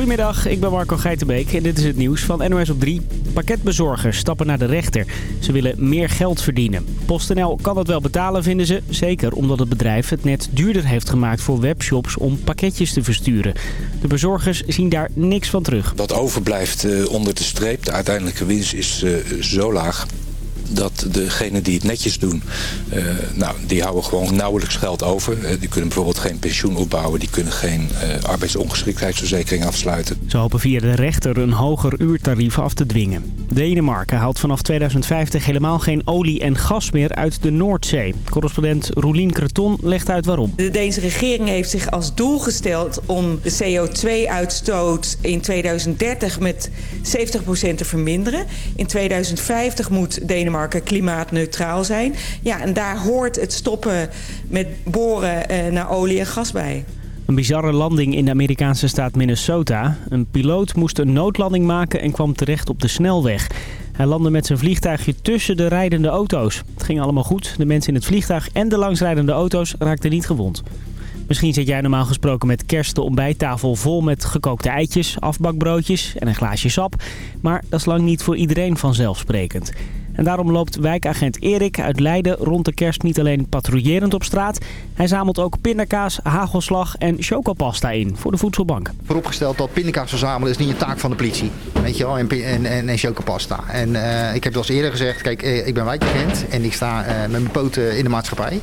Goedemiddag, ik ben Marco Geitenbeek en dit is het nieuws van NOS op 3. Pakketbezorgers stappen naar de rechter. Ze willen meer geld verdienen. PostNL kan het wel betalen, vinden ze. Zeker omdat het bedrijf het net duurder heeft gemaakt voor webshops om pakketjes te versturen. De bezorgers zien daar niks van terug. Wat overblijft eh, onder de streep, de uiteindelijke winst is eh, zo laag dat degenen die het netjes doen, uh, nou, die houden gewoon nauwelijks geld over. Uh, die kunnen bijvoorbeeld geen pensioen opbouwen, die kunnen geen uh, arbeidsongeschiktheidsverzekering afsluiten. Ze hopen via de rechter een hoger uurtarief af te dwingen. Denemarken haalt vanaf 2050 helemaal geen olie en gas meer uit de Noordzee. Correspondent Roelien Creton legt uit waarom. De Deense regering heeft zich als doel gesteld om de CO2-uitstoot in 2030 met 70% te verminderen. In 2050 moet Denemarken klimaatneutraal zijn. Ja, en daar hoort het stoppen met boren eh, naar olie en gas bij. Een bizarre landing in de Amerikaanse staat Minnesota. Een piloot moest een noodlanding maken en kwam terecht op de snelweg. Hij landde met zijn vliegtuigje tussen de rijdende auto's. Het ging allemaal goed. De mensen in het vliegtuig en de langsrijdende auto's raakten niet gewond. Misschien zit jij normaal gesproken met kerst de ontbijttafel vol met gekookte eitjes, afbakbroodjes en een glaasje sap. Maar dat is lang niet voor iedereen vanzelfsprekend. En daarom loopt wijkagent Erik uit Leiden rond de kerst niet alleen patrouillerend op straat. Hij zamelt ook pindakaas, hagelslag en chocopasta in voor de voedselbank. Vooropgesteld dat pindakaas verzamelen is niet een taak van de politie. Weet je wel, en, en, en, chocopasta. En uh, ik heb eens eerder gezegd, kijk, uh, ik ben wijkagent en ik sta uh, met mijn poten in de maatschappij.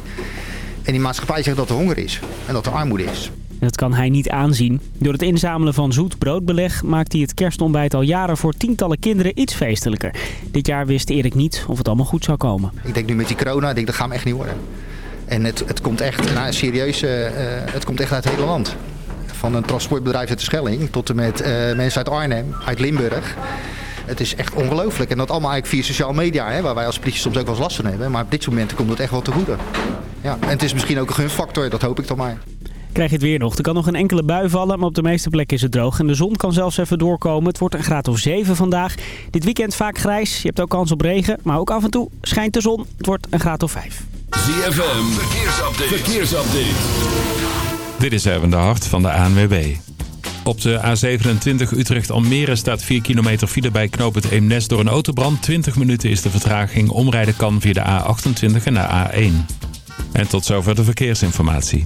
En die maatschappij zegt dat er honger is en dat er armoede is. Dat kan hij niet aanzien. Door het inzamelen van zoet broodbeleg maakt hij het kerstontbijt al jaren voor tientallen kinderen iets feestelijker. Dit jaar wist Erik niet of het allemaal goed zou komen. Ik denk nu met die corona, ik denk, dat gaat echt niet worden. En het, het komt echt, nou, serieus, uh, het komt echt uit het hele land. Van een transportbedrijf uit de Schelling tot en met uh, mensen uit Arnhem, uit Limburg. Het is echt ongelooflijk. En dat allemaal eigenlijk via sociale media, hè, waar wij als politie soms ook wel eens last van hebben. Maar op dit moment komt het echt wel te goede. Ja, en het is misschien ook een gunfactor, dat hoop ik dan maar. Krijg je het weer nog. Er kan nog een enkele bui vallen, maar op de meeste plekken is het droog. En de zon kan zelfs even doorkomen. Het wordt een graad of 7 vandaag. Dit weekend vaak grijs. Je hebt ook kans op regen, maar ook af en toe schijnt de zon. Het wordt een graad of 5. ZFM, verkeersupdate. verkeersupdate. Dit is Erwin de Hart van de ANWB. Op de A27 Utrecht-Almere staat 4 kilometer file bij knoop het Eemnes door een autobrand. 20 minuten is de vertraging. Omrijden kan via de A28 en de A1. En tot zover de verkeersinformatie.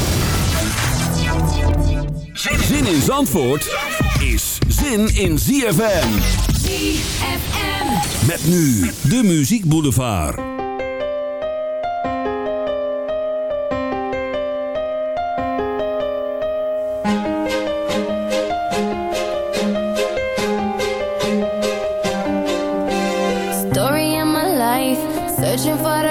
Zin in Zandvoort is zin in ZFM. ZFM. Met nu de Muziek Boulevard. Story of my life, searching for the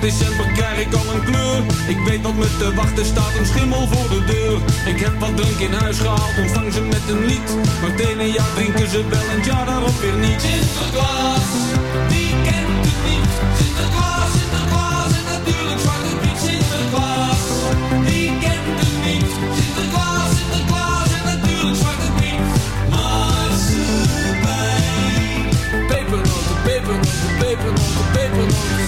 jaar om 5 december krijg ik al een kleur. Ik weet wat me te wachten staat, een schimmel voor de deur. Ik heb wat drank in huis gehaald, ontvang ze met een lied. Maar het ene jaar drinken ze wel en jaar daarop weer niet. Sinterklaas, wie kent het niet? Sinterklaas, Sinterklaas en natuurlijk Zwarte Piet. Sinterklaas, wie kent het niet? Sinterklaas, Sinterklaas en natuurlijk Zwarte Piet. Pepernoten, pepernoten, pepernoten, pepernoten. Pepernoten,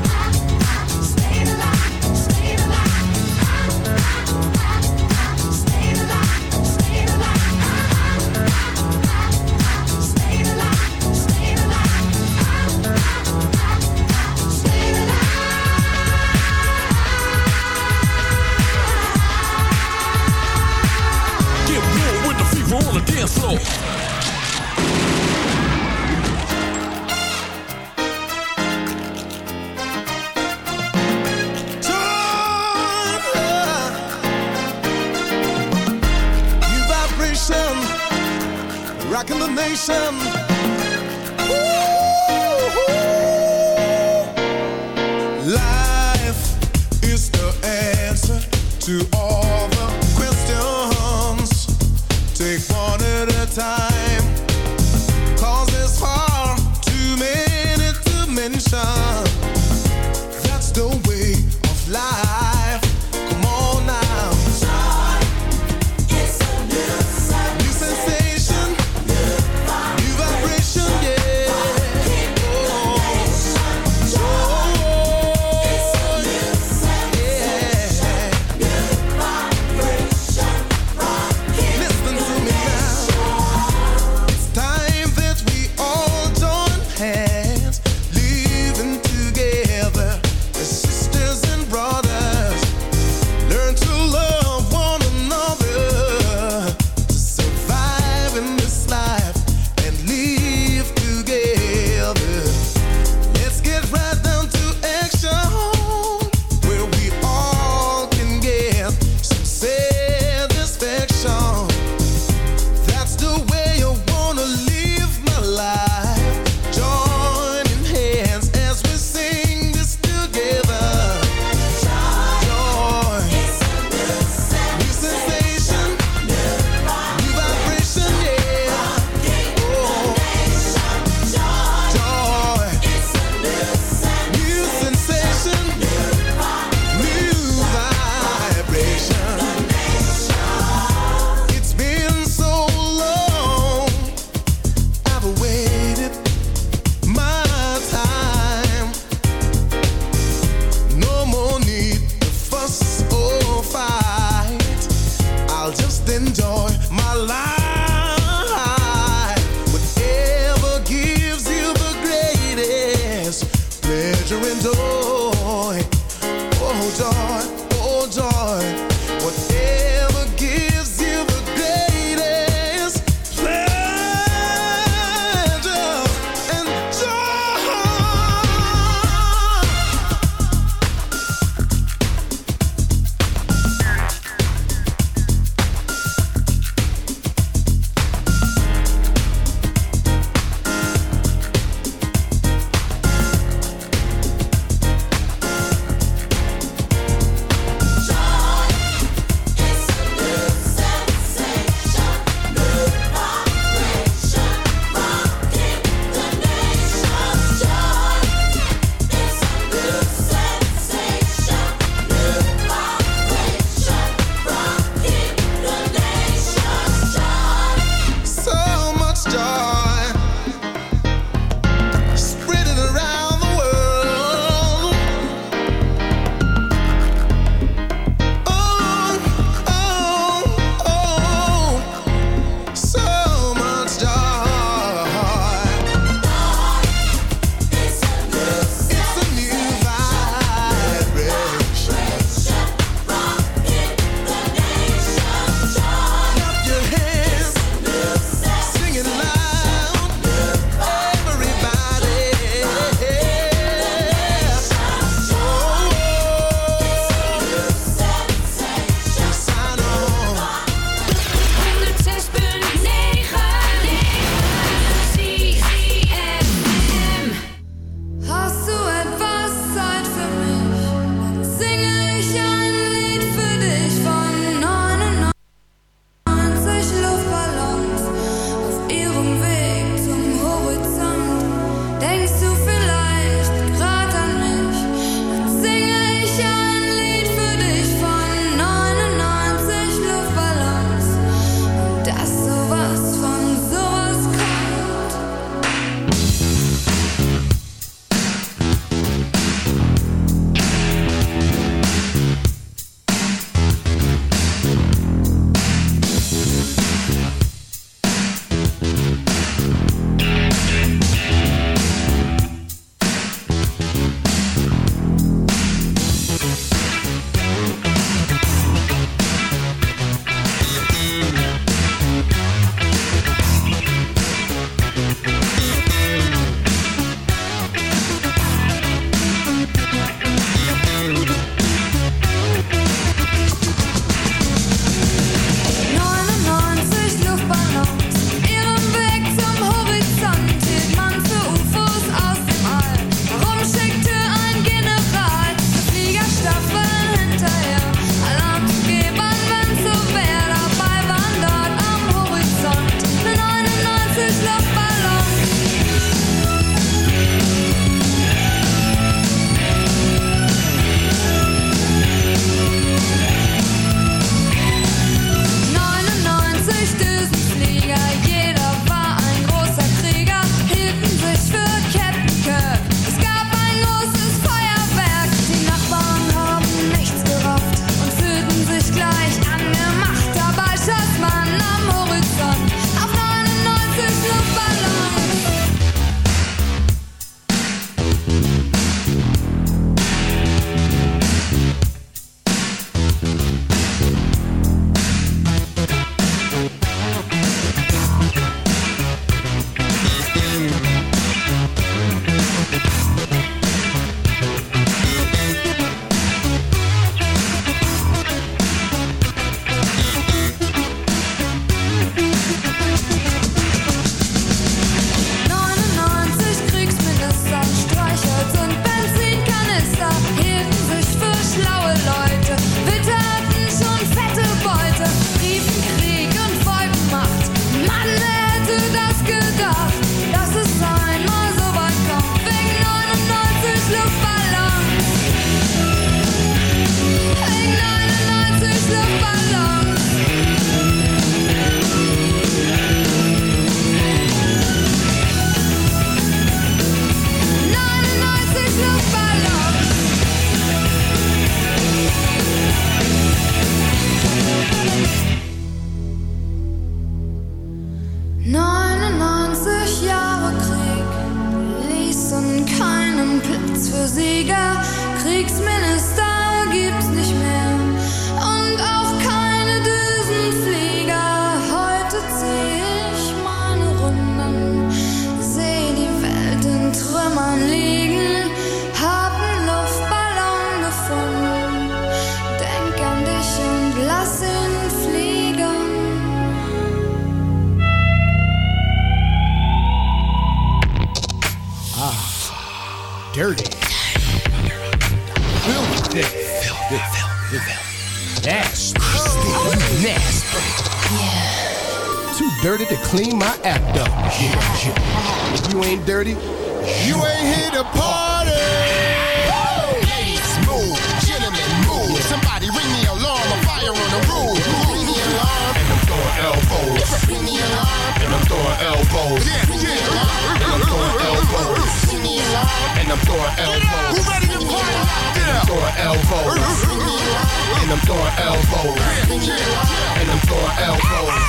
I'm throwing elbows. And I'm throwing elbows.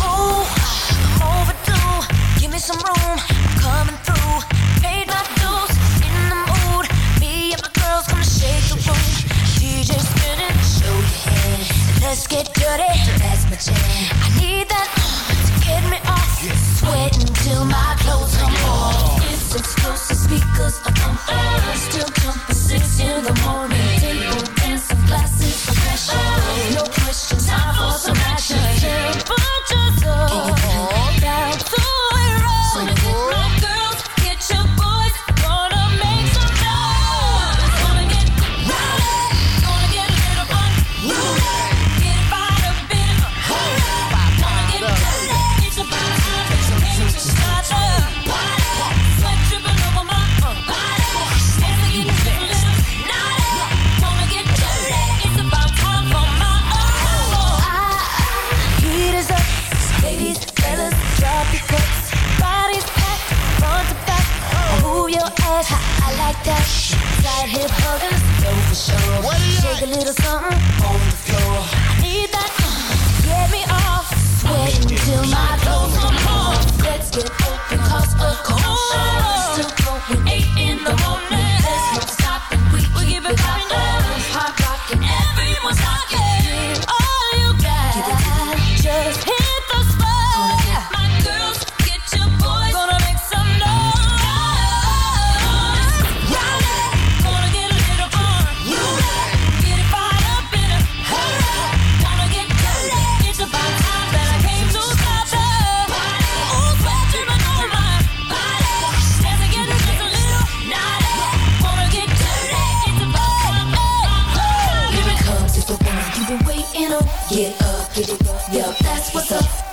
Oh, overdue. Give me some room. Coming through. Paid my dues. In the mood. Me and my girls gonna shake the room. DJ spinning. Show your head. Let's get dirty. That's my jam. I need that to get me off. Sweating till my clothes come off. It's exclusive speakers on. Still jumping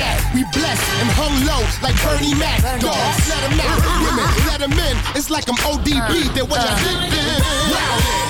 that? We blessed and hung low like Bernie Mac. Dogs, let 'em out. Women, let 'em in. It's like I'm ODB. They're what I did. It's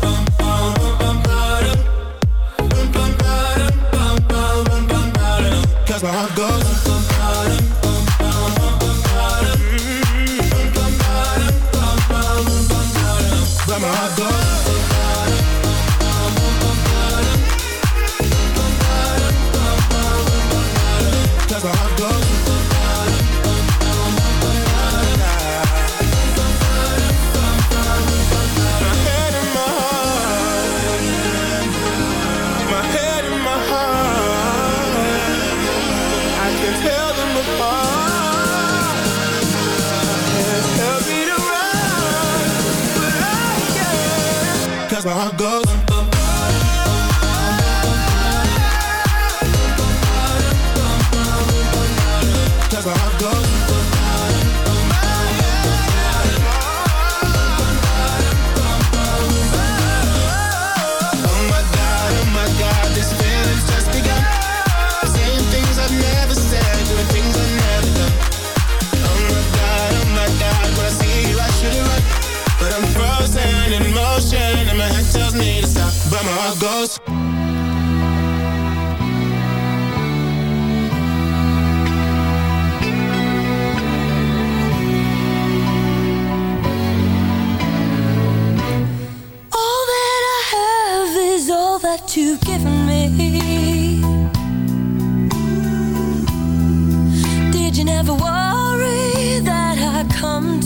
Cause my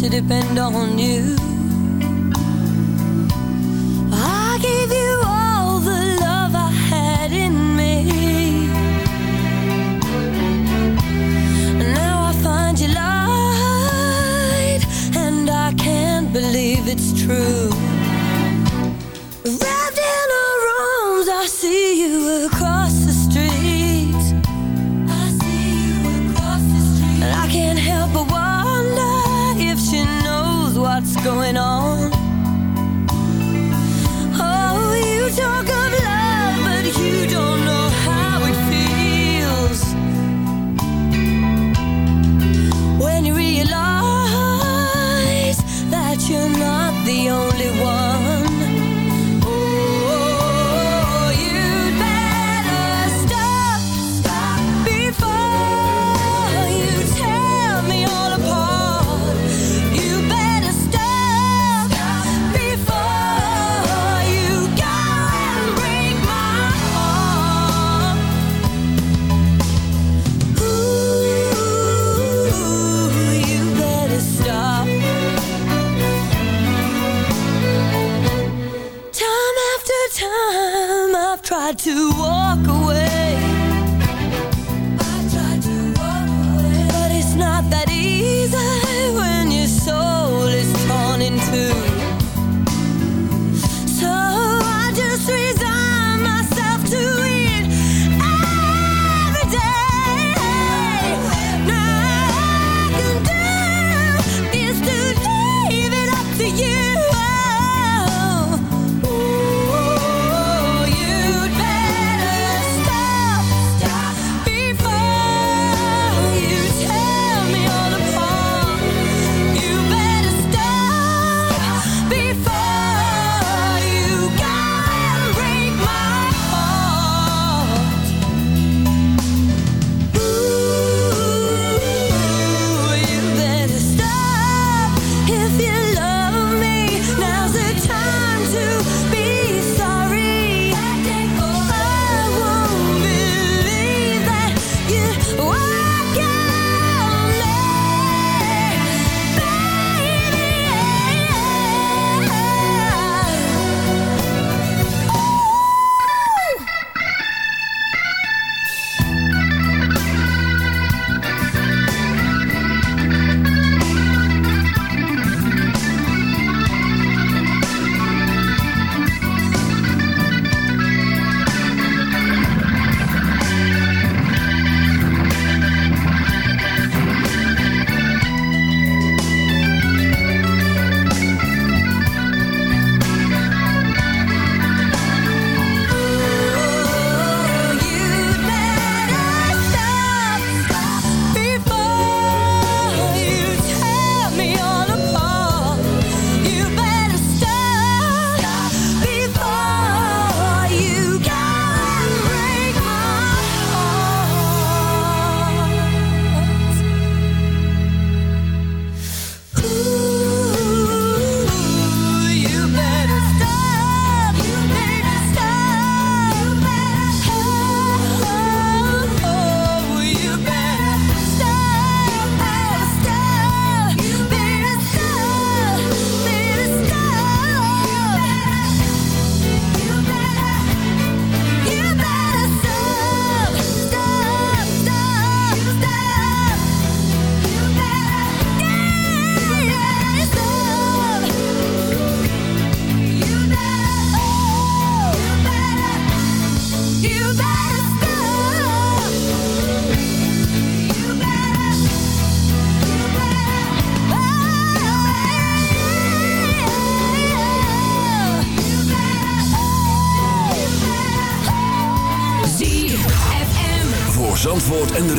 to depend on you? I gave you all the love I had in me. Now I find you lied, and I can't believe it's true.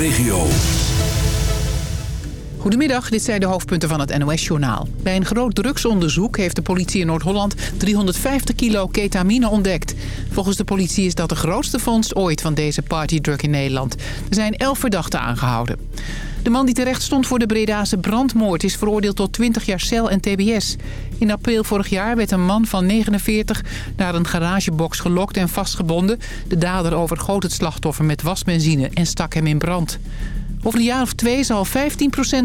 Regio. Goedemiddag, dit zijn de hoofdpunten van het NOS-journaal. Bij een groot drugsonderzoek heeft de politie in Noord-Holland 350 kilo ketamine ontdekt. Volgens de politie is dat de grootste vondst ooit van deze partydrug in Nederland. Er zijn 11 verdachten aangehouden. De man die terecht stond voor de Bredaanse brandmoord is veroordeeld tot 20 jaar cel en tbs. In april vorig jaar werd een man van 49 naar een garagebox gelokt en vastgebonden. De dader overgoot het slachtoffer met wasbenzine en stak hem in brand. Over een jaar of twee zal 15%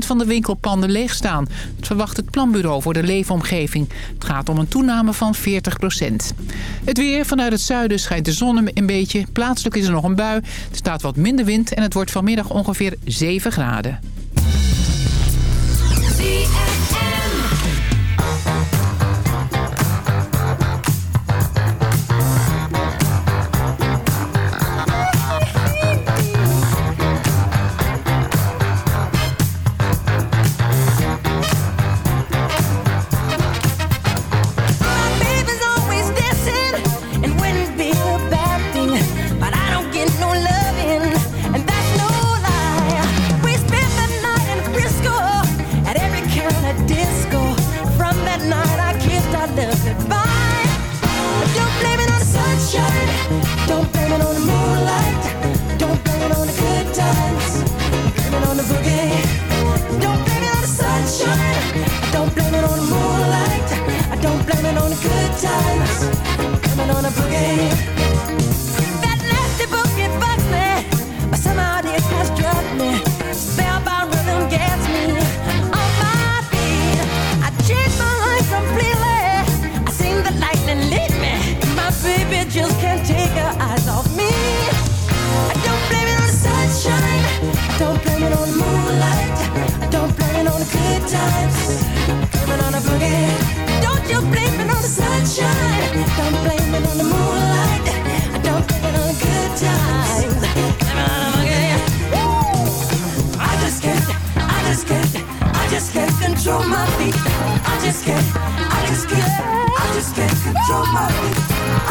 van de winkelpanden leegstaan. Dat verwacht het Planbureau voor de Leefomgeving. Het gaat om een toename van 40%. Het weer vanuit het zuiden schijnt de zon een beetje. Plaatselijk is er nog een bui. Er staat wat minder wind en het wordt vanmiddag ongeveer 7 graden.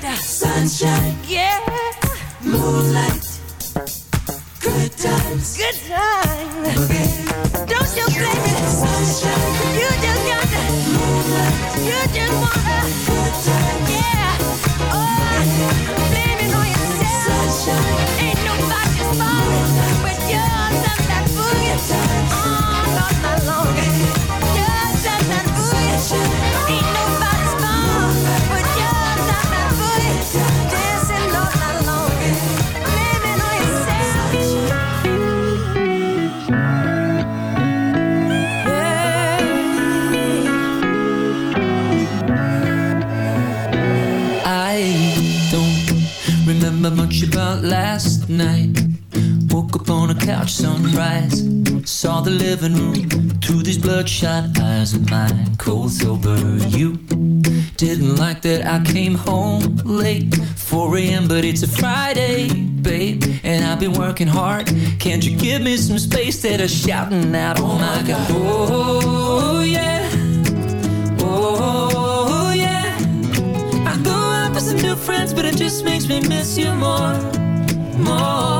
Plata. Living room through these bloodshot eyes of mine. Cold sober, you didn't like that I came home late. 4 a.m., but it's a Friday, babe. And I've been working hard. Can't you give me some space that are shouting out? Oh my god. Oh yeah. Oh yeah. I go out with some new friends, but it just makes me miss you more, more.